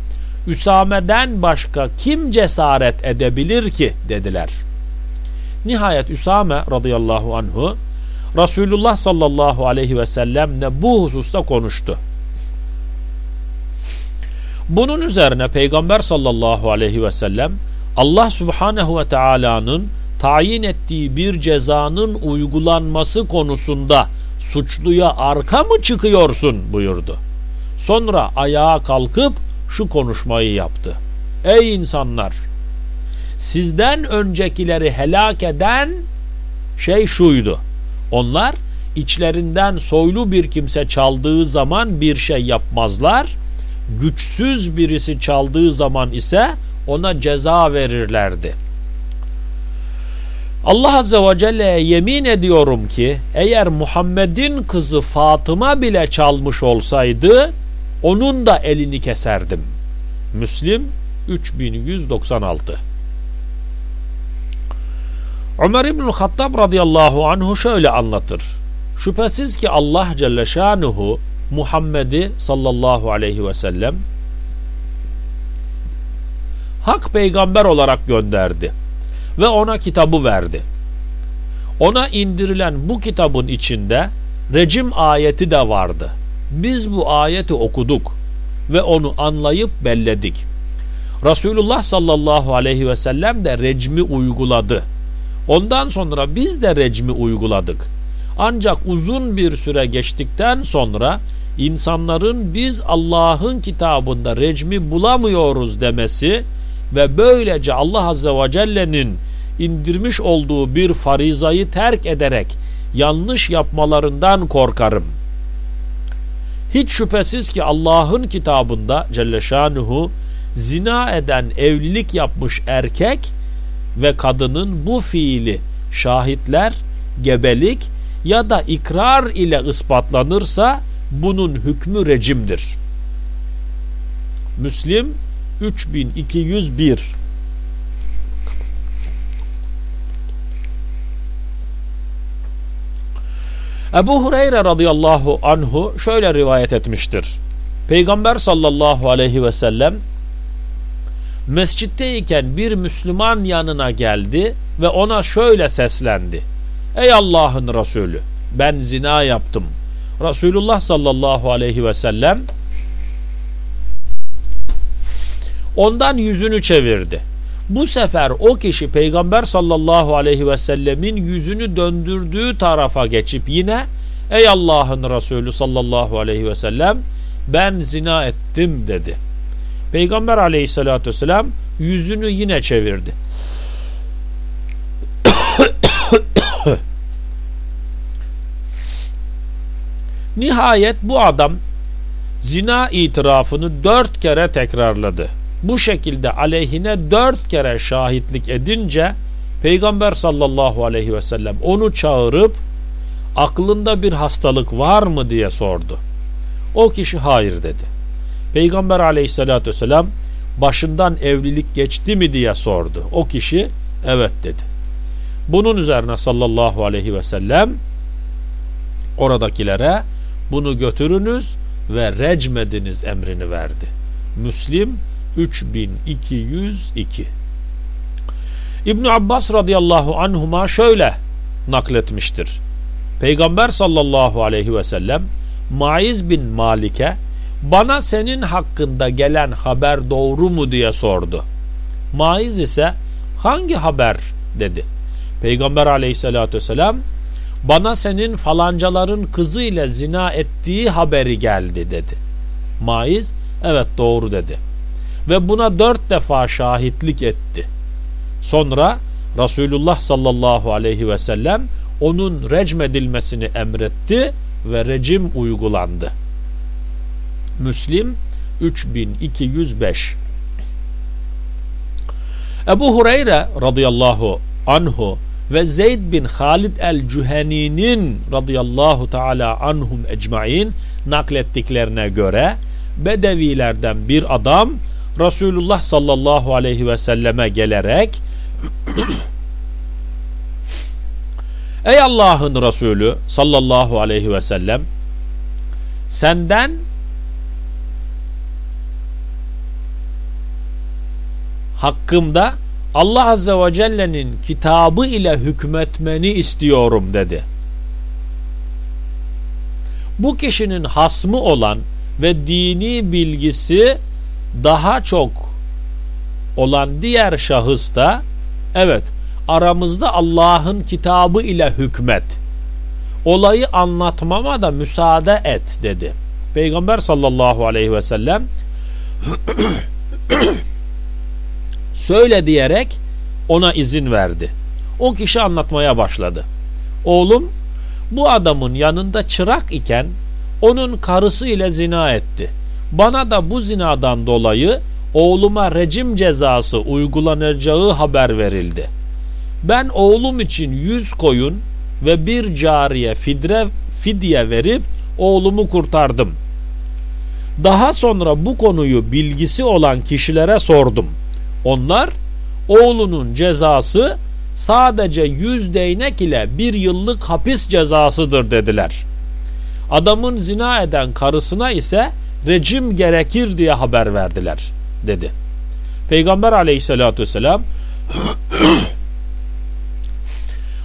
Üsame'den başka kim cesaret edebilir ki dediler. Nihayet Üsame radıyallahu anhu Resulullah sallallahu aleyhi ve sellemle bu hususta konuştu. Bunun üzerine Peygamber sallallahu aleyhi ve sellem Allah subhanehu ve teala'nın tayin ettiği bir cezanın uygulanması konusunda suçluya arka mı çıkıyorsun buyurdu. Sonra ayağa kalkıp şu konuşmayı yaptı. Ey insanlar! Sizden öncekileri helak eden şey şuydu. Onlar içlerinden soylu bir kimse çaldığı zaman bir şey yapmazlar. Güçsüz birisi çaldığı zaman ise ona ceza verirlerdi. Allah Azze ve Celle'ye yemin ediyorum ki eğer Muhammed'in kızı Fatıma bile çalmış olsaydı onun da elini keserdim. Müslim 3196 Ömer İbn-i Hattab radıyallahu anhu şöyle anlatır. Şüphesiz ki Allah Celle Şanuhu Muhammed'i sallallahu aleyhi ve sellem hak peygamber olarak gönderdi ve ona kitabı verdi. Ona indirilen bu kitabın içinde recim ayeti de vardı. Biz bu ayeti okuduk ve onu anlayıp belledik. Resulullah sallallahu aleyhi ve sellem de recmi uyguladı. Ondan sonra biz de recmi uyguladık. Ancak uzun bir süre geçtikten sonra insanların biz Allah'ın kitabında recmi bulamıyoruz demesi ve böylece Allah Azze ve Celle'nin indirmiş olduğu bir farizayı terk ederek yanlış yapmalarından korkarım. Hiç şüphesiz ki Allah'ın kitabında Celle Şanuhu zina eden evlilik yapmış erkek ve kadının bu fiili şahitler, gebelik ya da ikrar ile ispatlanırsa bunun hükmü recimdir. Müslim 3201 Ebu Hureyre radıyallahu anhu şöyle rivayet etmiştir. Peygamber sallallahu aleyhi ve sellem mescitteyken bir Müslüman yanına geldi ve ona şöyle seslendi. Ey Allah'ın Resulü ben zina yaptım. Resulullah sallallahu aleyhi ve sellem ondan yüzünü çevirdi. Bu sefer o kişi Peygamber sallallahu aleyhi ve sellemin yüzünü döndürdüğü tarafa geçip yine Ey Allah'ın Resulü sallallahu aleyhi ve sellem ben zina ettim dedi. Peygamber aleyhissalatü vesselam yüzünü yine çevirdi. Nihayet bu adam zina itirafını dört kere tekrarladı. Bu şekilde aleyhine dört kere şahitlik edince Peygamber sallallahu aleyhi ve sellem onu çağırıp aklında bir hastalık var mı diye sordu. O kişi hayır dedi. Peygamber aleyhissalatü vesselam başından evlilik geçti mi diye sordu. O kişi evet dedi. Bunun üzerine sallallahu aleyhi ve sellem oradakilere bunu götürünüz ve recmediniz emrini verdi. Müslim 3202 İbn Abbas radıyallahu anhuma şöyle nakletmiştir. Peygamber sallallahu aleyhi ve sellem Maiz bin Malik'e bana senin hakkında gelen haber doğru mu diye sordu. Maiz ise hangi haber dedi. Peygamber aleyhissalatü vesselam bana senin falancaların kızı ile zina ettiği haberi geldi dedi. Maiz evet doğru dedi. Ve buna dört defa şahitlik etti. Sonra Resulullah sallallahu aleyhi ve sellem onun recmedilmesini emretti ve recim uygulandı. Müslim 3205 Ebu Hureyre radıyallahu anhu ve Zeyd bin Halid el-Cüheni'nin radıyallahu teala anhum ecmain naklettiklerine göre Bedevilerden bir adam Resulullah sallallahu aleyhi ve selleme gelerek Ey Allah'ın Resulü sallallahu aleyhi ve sellem senden hakkımda Allah Azze ve Celle'nin kitabı ile hükmetmeni istiyorum dedi. Bu kişinin hasmı olan ve dini bilgisi daha çok olan diğer şahıs da evet aramızda Allah'ın kitabı ile hükmet olayı anlatmama da müsaade et dedi. Peygamber sallallahu aleyhi ve sellem söyle diyerek ona izin verdi. O kişi anlatmaya başladı. Oğlum bu adamın yanında çırak iken onun karısı ile zina etti. Bana da bu zinadan dolayı oğluma rejim cezası uygulanacağı haber verildi. Ben oğlum için yüz koyun ve bir cariye fidre, fidye verip oğlumu kurtardım. Daha sonra bu konuyu bilgisi olan kişilere sordum. Onlar oğlunun cezası sadece yüz değnek ile bir yıllık hapis cezasıdır dediler. Adamın zina eden karısına ise rejim gerekir diye haber verdiler dedi. Peygamber aleyhissalatü vesselam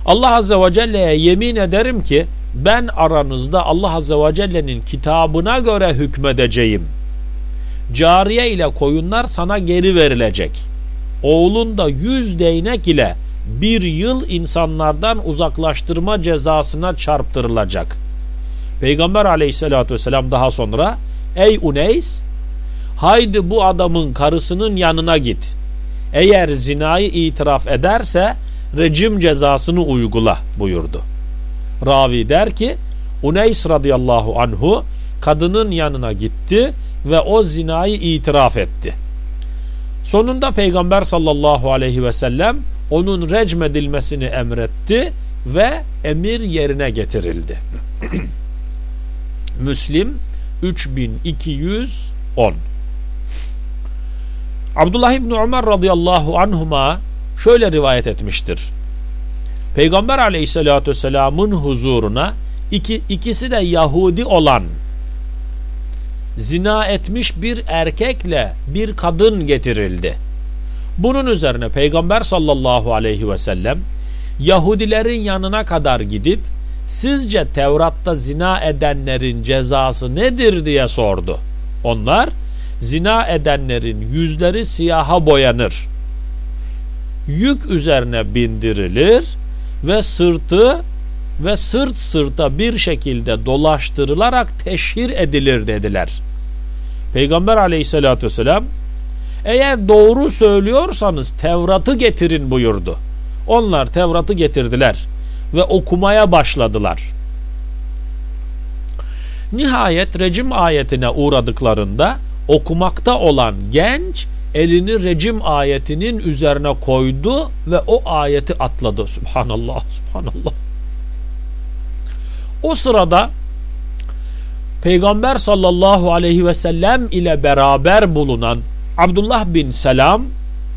Allah azze ve celle'ye yemin ederim ki ben aranızda Allah azze ve celle'nin kitabına göre hükmedeceğim. Cariye ile koyunlar sana geri verilecek. Oğlun da yüz değnek ile bir yıl insanlardan uzaklaştırma cezasına çarptırılacak. Peygamber aleyhissalatü vesselam daha sonra Ey Uneys haydi bu adamın karısının yanına git. Eğer zinayı itiraf ederse rejim cezasını uygula buyurdu. Ravi der ki Uneys radıyallahu anhu kadının yanına gitti ve o zinayı itiraf etti. Sonunda Peygamber sallallahu aleyhi ve sellem onun recmedilmesini emretti ve emir yerine getirildi. Müslim 3210 Abdullah İbni Ömer radıyallahu anhuma şöyle rivayet etmiştir. Peygamber aleyhissalatü vesselamın huzuruna iki, ikisi de Yahudi olan zina etmiş bir erkekle bir kadın getirildi. Bunun üzerine Peygamber sallallahu aleyhi ve sellem Yahudilerin yanına kadar gidip sizce Tevrat'ta zina edenlerin cezası nedir diye sordu. Onlar zina edenlerin yüzleri siyaha boyanır. Yük üzerine bindirilir ve sırtı ve sırt sırta bir şekilde dolaştırılarak teşhir edilir dediler. Peygamber aleyhissalatü vesselam eğer doğru söylüyorsanız Tevrat'ı getirin buyurdu. Onlar Tevrat'ı getirdiler ve okumaya başladılar. Nihayet rejim ayetine uğradıklarında okumakta olan genç elini rejim ayetinin üzerine koydu ve o ayeti atladı. Subhanallah, subhanallah. O sırada Peygamber sallallahu aleyhi ve sellem ile beraber bulunan Abdullah bin Selam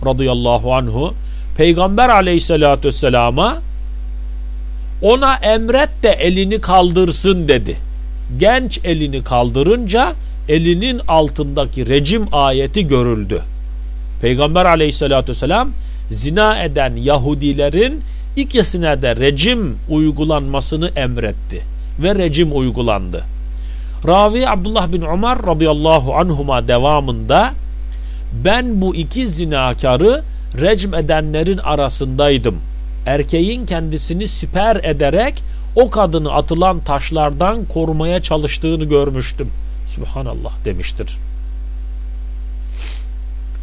radıyallahu anhu Peygamber aleyhissalatü vesselama ona emret de elini kaldırsın dedi. Genç elini kaldırınca elinin altındaki rejim ayeti görüldü. Peygamber aleyhissalatü vesselam zina eden Yahudilerin ikisine de rejim uygulanmasını emretti ve rejim uygulandı. Ravi Abdullah bin Umar radıyallahu anhuma devamında ben bu iki zinakarı recm edenlerin arasındaydım. Erkeğin kendisini siper ederek o kadını atılan taşlardan korumaya çalıştığını görmüştüm. Subhanallah demiştir.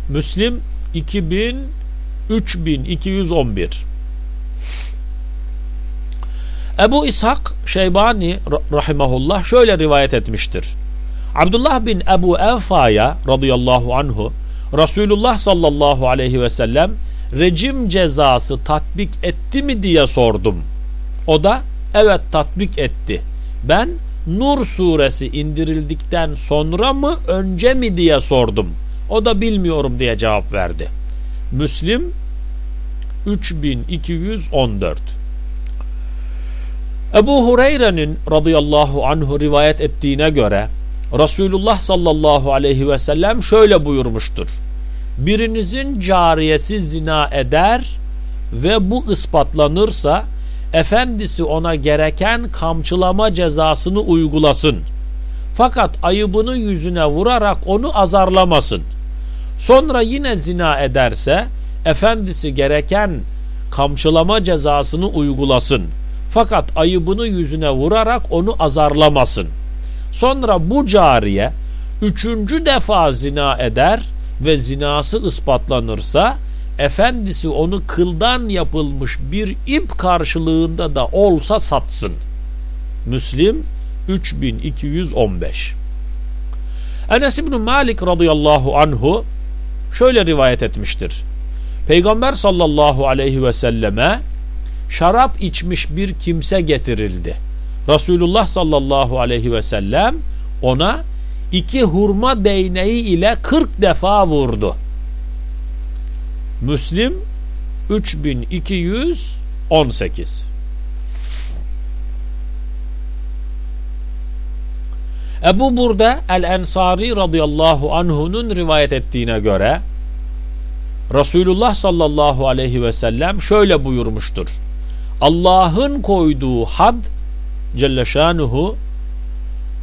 Müslim 2000 3211 Ebu İshak Şeybani rahimahullah şöyle rivayet etmiştir. Abdullah bin Ebu Enfa'ya radıyallahu anhu Resulullah sallallahu aleyhi ve sellem rejim cezası tatbik etti mi diye sordum. O da evet tatbik etti. Ben Nur suresi indirildikten sonra mı önce mi diye sordum. O da bilmiyorum diye cevap verdi. Müslim 3214 Ebu Hureyre'nin radıyallahu anhu rivayet ettiğine göre Resulullah sallallahu aleyhi ve sellem şöyle buyurmuştur. Birinizin cariyesi zina eder ve bu ispatlanırsa efendisi ona gereken kamçılama cezasını uygulasın. Fakat ayıbını yüzüne vurarak onu azarlamasın. Sonra yine zina ederse efendisi gereken kamçılama cezasını uygulasın. Fakat ayıbını yüzüne vurarak onu azarlamasın. Sonra bu cariye üçüncü defa zina eder ve zinası ispatlanırsa efendisi onu kıldan yapılmış bir ip karşılığında da olsa satsın. Müslim 3215 Enes İbni Malik radıyallahu anhu şöyle rivayet etmiştir. Peygamber sallallahu aleyhi ve selleme şarap içmiş bir kimse getirildi. Resulullah sallallahu aleyhi ve sellem ona iki hurma değneği ile 40 defa vurdu. Müslim 3218 Ebu Burda el-Ensari radıyallahu anhu'nun rivayet ettiğine göre Resulullah sallallahu aleyhi ve sellem şöyle buyurmuştur. Allah'ın koyduğu had Celle şanuhu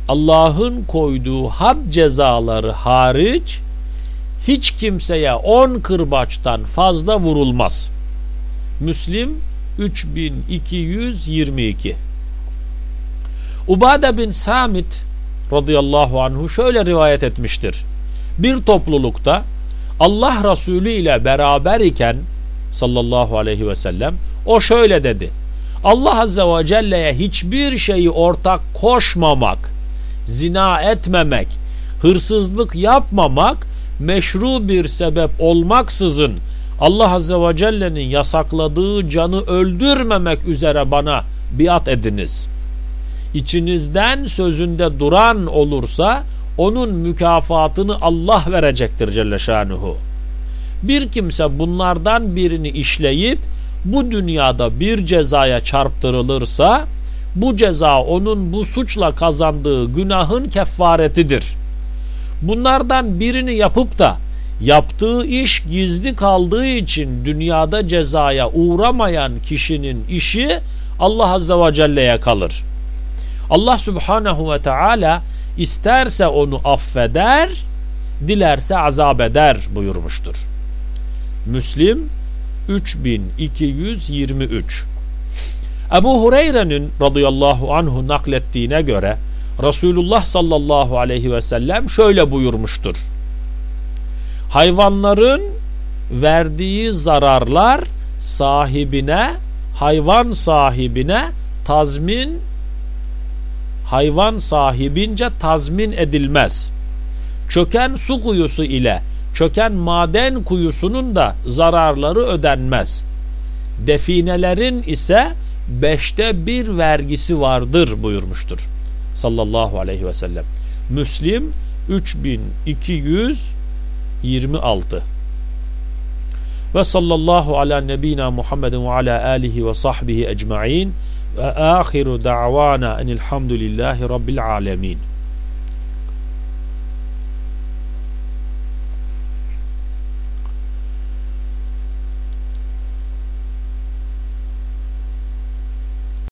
Allah'ın koyduğu had cezaları hariç hiç kimseye on kırbaçtan fazla vurulmaz. Müslim 3222 Ubade bin Samit radıyallahu anhu şöyle rivayet etmiştir. Bir toplulukta Allah Resulü ile beraber iken sallallahu aleyhi ve sellem o şöyle dedi. Allah Azze ve Celle'ye hiçbir şeyi ortak koşmamak, zina etmemek, hırsızlık yapmamak, meşru bir sebep olmaksızın Allah Azze ve Celle'nin yasakladığı canı öldürmemek üzere bana biat ediniz. İçinizden sözünde duran olursa onun mükafatını Allah verecektir Celle Şanuhu. Bir kimse bunlardan birini işleyip bu dünyada bir cezaya çarptırılırsa bu ceza onun bu suçla kazandığı günahın kefaretidir. Bunlardan birini yapıp da yaptığı iş gizli kaldığı için dünyada cezaya uğramayan kişinin işi Allah Azze ve Celle'ye kalır. Allah Subhanahu ve Teala isterse onu affeder, dilerse azap eder buyurmuştur. Müslim 3223 Ebu Hureyre'nin radıyallahu anhu naklettiğine göre Resulullah sallallahu aleyhi ve sellem şöyle buyurmuştur. Hayvanların verdiği zararlar sahibine, hayvan sahibine tazmin hayvan sahibince tazmin edilmez. Çöken su kuyusu ile çöken maden kuyusunun da zararları ödenmez. Definelerin ise beşte bir vergisi vardır buyurmuştur. Sallallahu aleyhi ve sellem. Müslim 3226 ve sallallahu ala nebina Muhammedin ve ala alihi ve sahbihi ecma'in ve ahiru da'vana enilhamdülillahi rabbil alemin.